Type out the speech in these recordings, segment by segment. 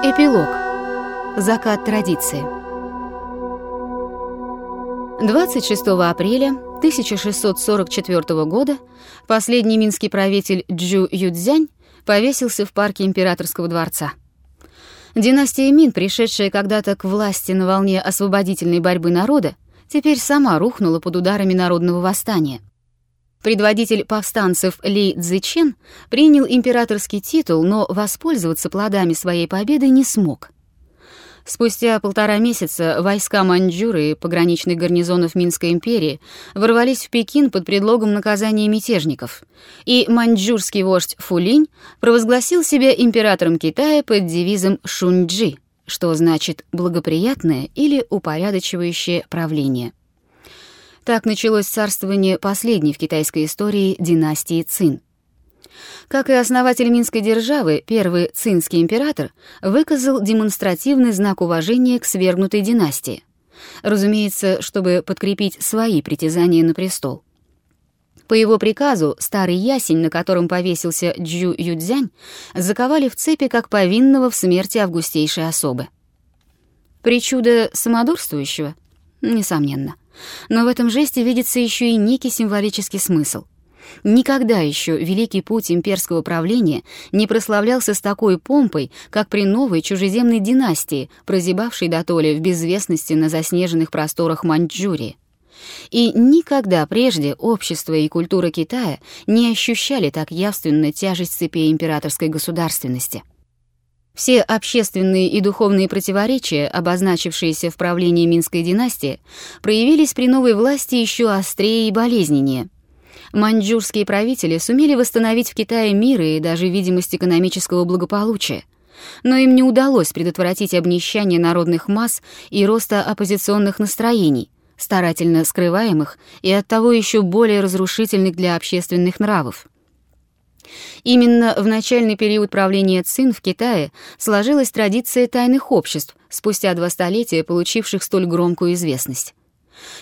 Эпилог. Закат традиции. 26 апреля 1644 года последний минский правитель Джу Юцзянь повесился в парке императорского дворца. Династия Мин, пришедшая когда-то к власти на волне освободительной борьбы народа, теперь сама рухнула под ударами народного восстания. Предводитель повстанцев Ли Цзичен принял императорский титул, но воспользоваться плодами своей победы не смог. Спустя полтора месяца войска маньчжуры и пограничных гарнизонов Минской империи ворвались в Пекин под предлогом наказания мятежников, и маньчжурский вождь Фулинь провозгласил себя императором Китая под девизом «Шуньчжи», что значит «благоприятное» или «упорядочивающее правление». Так началось царствование последней в китайской истории династии Цин. Как и основатель Минской державы, первый цинский император выказал демонстративный знак уважения к свергнутой династии. Разумеется, чтобы подкрепить свои притязания на престол. По его приказу старый ясень, на котором повесился Джу Юцзянь, заковали в цепи как повинного в смерти августейшей особы. Причуда самодурствующего? Несомненно. Но в этом жесте видится еще и некий символический смысл. Никогда еще великий путь имперского правления не прославлялся с такой помпой, как при новой чужеземной династии, прозябавшей до толи в безвестности на заснеженных просторах Маньчжурии. И никогда прежде общество и культура Китая не ощущали так явственно тяжесть цепей императорской государственности. Все общественные и духовные противоречия, обозначившиеся в правлении Минской династии, проявились при новой власти еще острее и болезненнее. Маньчжурские правители сумели восстановить в Китае мир и даже видимость экономического благополучия. Но им не удалось предотвратить обнищание народных масс и роста оппозиционных настроений, старательно скрываемых и оттого еще более разрушительных для общественных нравов. Именно в начальный период правления Цин в Китае сложилась традиция тайных обществ, спустя два столетия получивших столь громкую известность.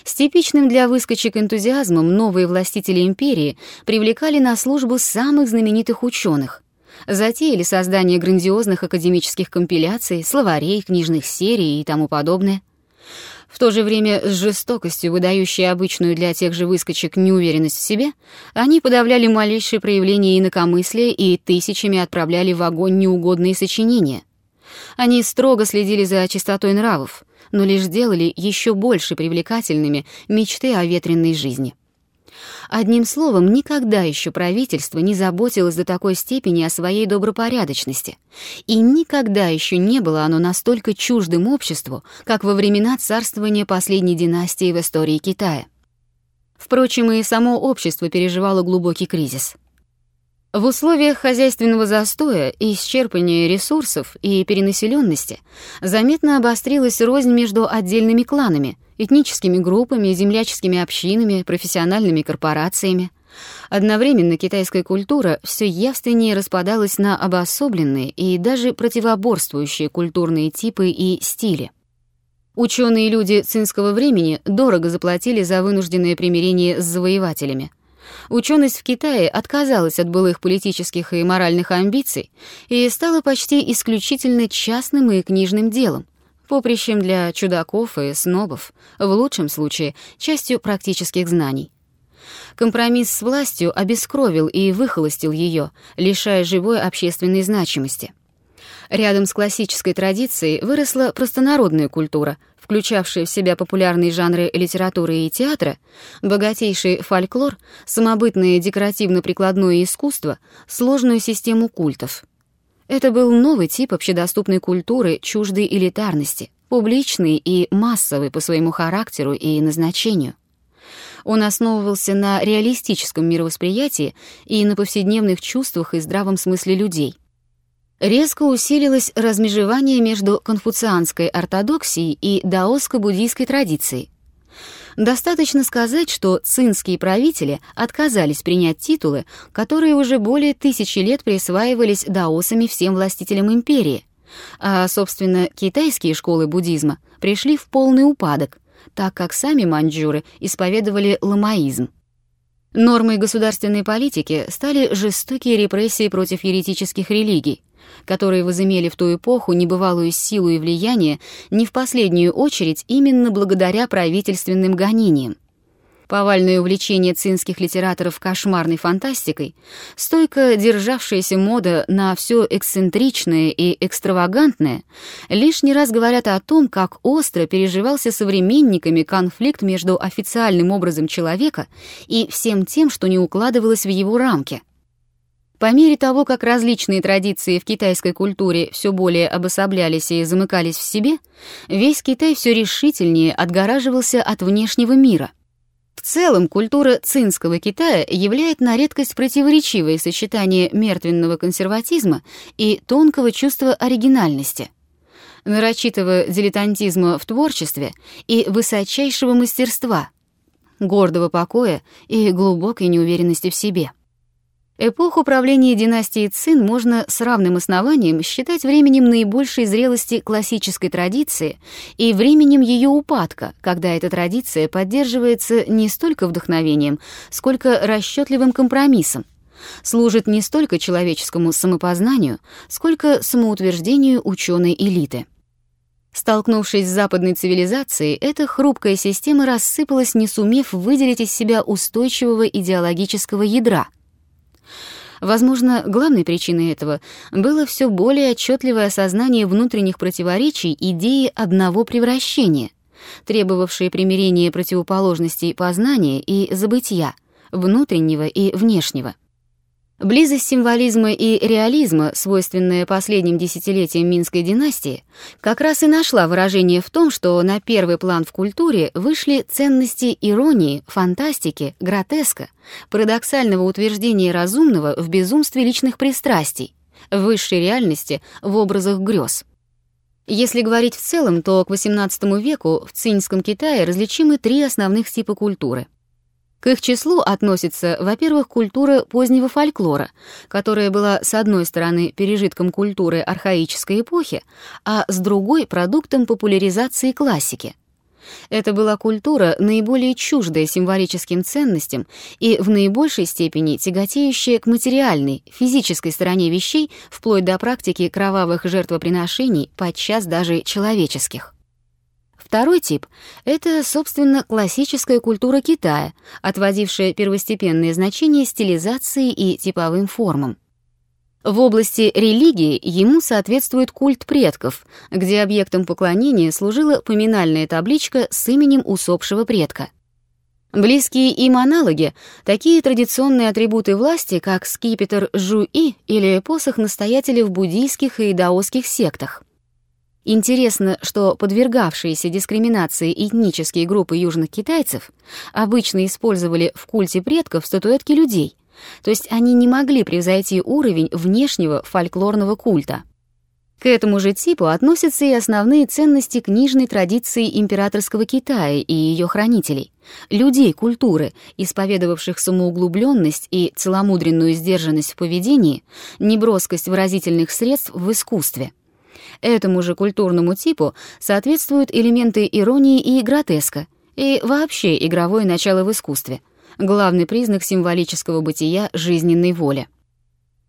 С типичным для выскочек энтузиазмом новые властители империи привлекали на службу самых знаменитых ученых, затеяли создание грандиозных академических компиляций, словарей, книжных серий и тому подобное. В то же время с жестокостью, выдающей обычную для тех же выскочек неуверенность в себе, они подавляли малейшие проявления инакомыслия и тысячами отправляли в огонь неугодные сочинения. Они строго следили за чистотой нравов, но лишь делали еще больше привлекательными мечты о ветренной жизни. Одним словом, никогда еще правительство не заботилось до такой степени о своей добропорядочности, и никогда еще не было оно настолько чуждым обществу, как во времена царствования последней династии в истории Китая. Впрочем, и само общество переживало глубокий кризис — в условиях хозяйственного застоя, исчерпания ресурсов и перенаселенности заметно обострилась рознь между отдельными кланами, этническими группами, земляческими общинами, профессиональными корпорациями. Одновременно китайская культура все явственнее распадалась на обособленные и даже противоборствующие культурные типы и стили. Ученые люди цинского времени дорого заплатили за вынужденное примирение с завоевателями. Ученость в Китае отказалась от былых политических и моральных амбиций и стала почти исключительно частным и книжным делом, поприщем для чудаков и снобов, в лучшем случае частью практических знаний. Компромисс с властью обескровил и выхолостил ее, лишая живой общественной значимости. Рядом с классической традицией выросла простонародная культура, включавшая в себя популярные жанры литературы и театра, богатейший фольклор, самобытное декоративно-прикладное искусство, сложную систему культов. Это был новый тип общедоступной культуры чуждой элитарности, публичный и массовый по своему характеру и назначению. Он основывался на реалистическом мировосприятии и на повседневных чувствах и здравом смысле людей — Резко усилилось размежевание между конфуцианской ортодоксией и даоско-буддийской традицией. Достаточно сказать, что цинские правители отказались принять титулы, которые уже более тысячи лет присваивались даосами всем властителям империи, а, собственно, китайские школы буддизма пришли в полный упадок, так как сами маньчжуры исповедовали ламаизм. Нормой государственной политики стали жестокие репрессии против еретических религий, которые возымели в ту эпоху небывалую силу и влияние не в последнюю очередь именно благодаря правительственным гонениям. Повальное увлечение цинских литераторов кошмарной фантастикой, стойко державшаяся мода на все эксцентричное и экстравагантное, лишний раз говорят о том, как остро переживался современниками конфликт между официальным образом человека и всем тем, что не укладывалось в его рамки. По мере того, как различные традиции в китайской культуре все более обособлялись и замыкались в себе, весь Китай все решительнее отгораживался от внешнего мира. В целом, культура цинского Китая являет на редкость противоречивое сочетание мертвенного консерватизма и тонкого чувства оригинальности, нарочитого дилетантизма в творчестве и высочайшего мастерства, гордого покоя и глубокой неуверенности в себе. Эпоху правления династии Цин можно с равным основанием считать временем наибольшей зрелости классической традиции и временем ее упадка, когда эта традиция поддерживается не столько вдохновением, сколько расчетливым компромиссом, служит не столько человеческому самопознанию, сколько самоутверждению ученой элиты. Столкнувшись с западной цивилизацией, эта хрупкая система рассыпалась, не сумев выделить из себя устойчивого идеологического ядра — Возможно, главной причиной этого было все более отчетливое осознание внутренних противоречий идеи одного превращения, требовавшей примирения противоположностей познания и забытия, внутреннего и внешнего. Близость символизма и реализма, свойственная последним десятилетиям Минской династии, как раз и нашла выражение в том, что на первый план в культуре вышли ценности иронии, фантастики, гротеска, парадоксального утверждения разумного в безумстве личных пристрастий, высшей реальности в образах грез. Если говорить в целом, то к XVIII веку в цинском Китае различимы три основных типа культуры — к их числу относится, во-первых, культура позднего фольклора, которая была, с одной стороны, пережитком культуры архаической эпохи, а с другой — продуктом популяризации классики. Это была культура, наиболее чуждая символическим ценностям и в наибольшей степени тяготеющая к материальной, физической стороне вещей, вплоть до практики кровавых жертвоприношений, подчас даже человеческих. Второй тип — это, собственно, классическая культура Китая, отводившая первостепенное значение стилизации и типовым формам. В области религии ему соответствует культ предков, где объектом поклонения служила поминальная табличка с именем усопшего предка. Близкие им аналоги — такие традиционные атрибуты власти, как скипетр Жуи или посох настоятеля в буддийских и даосских сектах. Интересно, что подвергавшиеся дискриминации этнические группы южных китайцев обычно использовали в культе предков статуэтки людей, то есть они не могли превзойти уровень внешнего фольклорного культа. К этому же типу относятся и основные ценности книжной традиции императорского Китая и ее хранителей, людей культуры, исповедовавших самоуглубленность и целомудренную сдержанность в поведении, неброскость выразительных средств в искусстве — Этому же культурному типу соответствуют элементы иронии и гротеска, и вообще игровое начало в искусстве, главный признак символического бытия жизненной воли.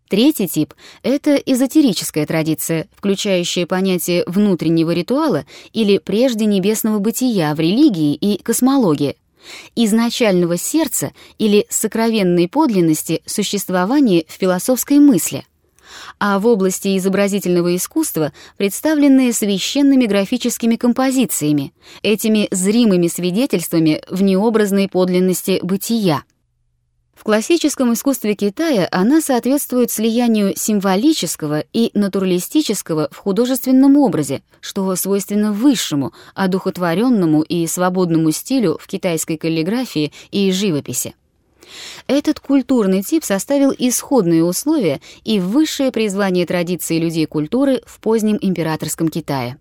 Третий тип — это эзотерическая традиция, включающая понятие внутреннего ритуала или прежде небесного бытия в религии и космологии, изначального сердца или сокровенной подлинности существования в философской мысли — а в области изобразительного искусства представленные священными графическими композициями, этими зримыми свидетельствами внеобразной подлинности бытия. В классическом искусстве Китая она соответствует слиянию символического и натуралистического в художественном образе, что свойственно высшему, одухотворенному и свободному стилю в китайской каллиграфии и живописи. Этот культурный тип составил исходные условия и высшее призвание традиции людей культуры в позднем императорском Китае.